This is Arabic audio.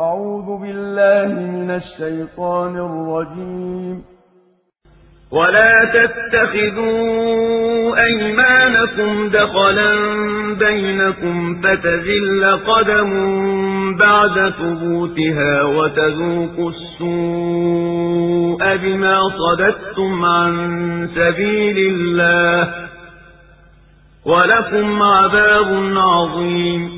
أعوذ بالله من الشيطان الرجيم. ولا تتخذوا أيمانكم دخلا بينكم فتزل قدم بعد ثبوتها وتذوقوا السوء بما صددتم عن سبيل الله ولكم عذاب عظيم.